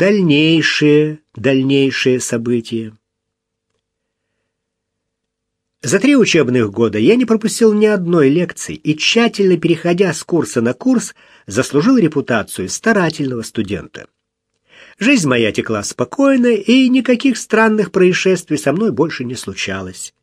дальнейшие, дальнейшие события. За три учебных года я не пропустил ни одной лекции и, тщательно переходя с курса на курс, заслужил репутацию старательного студента. Жизнь моя текла спокойно, и никаких странных происшествий со мной больше не случалось.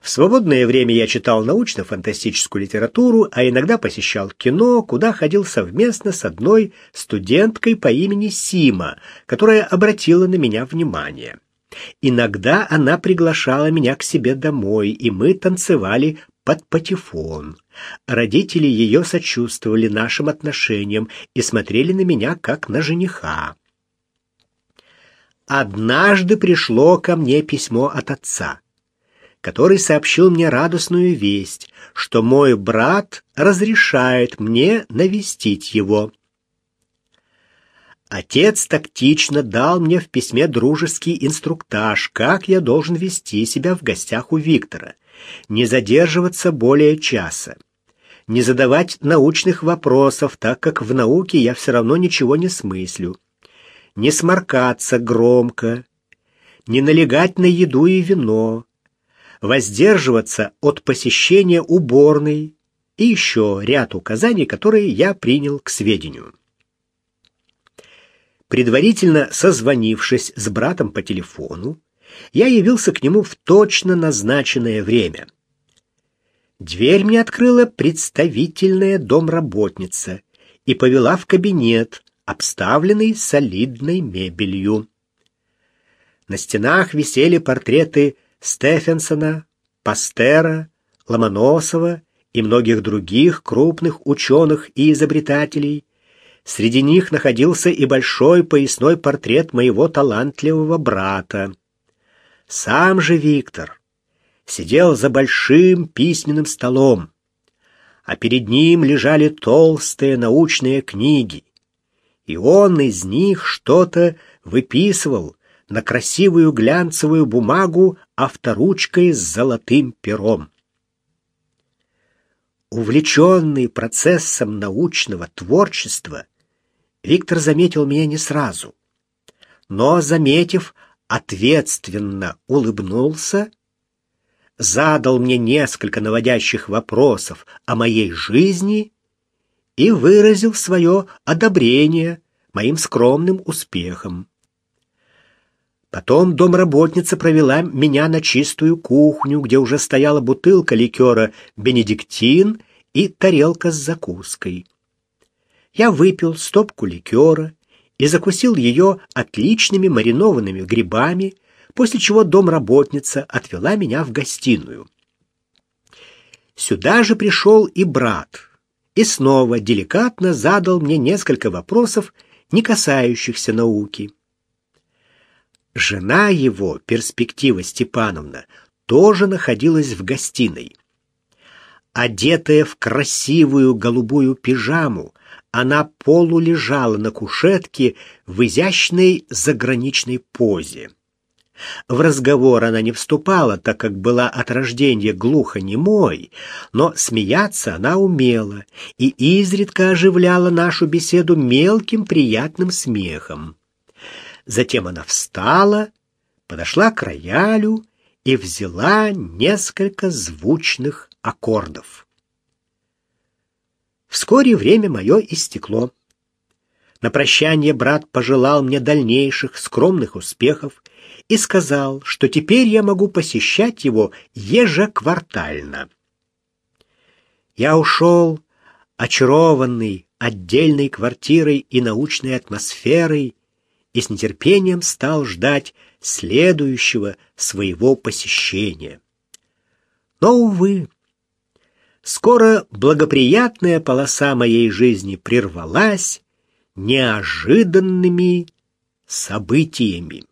В свободное время я читал научно-фантастическую литературу, а иногда посещал кино, куда ходил совместно с одной студенткой по имени Сима, которая обратила на меня внимание. Иногда она приглашала меня к себе домой, и мы танцевали под патефон. Родители ее сочувствовали нашим отношениям и смотрели на меня как на жениха. Однажды пришло ко мне письмо от отца, который сообщил мне радостную весть, что мой брат разрешает мне навестить его. Отец тактично дал мне в письме дружеский инструктаж, как я должен вести себя в гостях у Виктора, не задерживаться более часа, не задавать научных вопросов, так как в науке я все равно ничего не смыслю, не сморкаться громко, не налегать на еду и вино, воздерживаться от посещения уборной и еще ряд указаний, которые я принял к сведению. Предварительно созвонившись с братом по телефону, я явился к нему в точно назначенное время. Дверь мне открыла представительная домработница и повела в кабинет, обставленный солидной мебелью. На стенах висели портреты Стефенсона, Пастера, Ломоносова и многих других крупных ученых и изобретателей, Среди них находился и большой поясной портрет моего талантливого брата. Сам же Виктор сидел за большим письменным столом, а перед ним лежали толстые научные книги, и он из них что-то выписывал на красивую глянцевую бумагу авторучкой с золотым пером. Увлеченный процессом научного творчества, Виктор заметил меня не сразу, но, заметив, ответственно улыбнулся, задал мне несколько наводящих вопросов о моей жизни и выразил свое одобрение моим скромным успехом. Потом домработница провела меня на чистую кухню, где уже стояла бутылка ликера «Бенедиктин» и тарелка с закуской я выпил стопку ликера и закусил ее отличными маринованными грибами, после чего домработница отвела меня в гостиную. Сюда же пришел и брат, и снова деликатно задал мне несколько вопросов, не касающихся науки. Жена его, перспектива Степановна, тоже находилась в гостиной. Одетая в красивую голубую пижаму, она полулежала на кушетке в изящной заграничной позе. В разговор она не вступала, так как была от рождения глухонемой, но смеяться она умела и изредка оживляла нашу беседу мелким приятным смехом. Затем она встала, подошла к роялю и взяла несколько звучных аккордов. Вскоре время мое истекло. На прощание брат пожелал мне дальнейших скромных успехов и сказал, что теперь я могу посещать его ежеквартально. Я ушел, очарованный отдельной квартирой и научной атмосферой, и с нетерпением стал ждать следующего своего посещения. Но, увы, скоро благоприятная полоса моей жизни прервалась неожиданными событиями.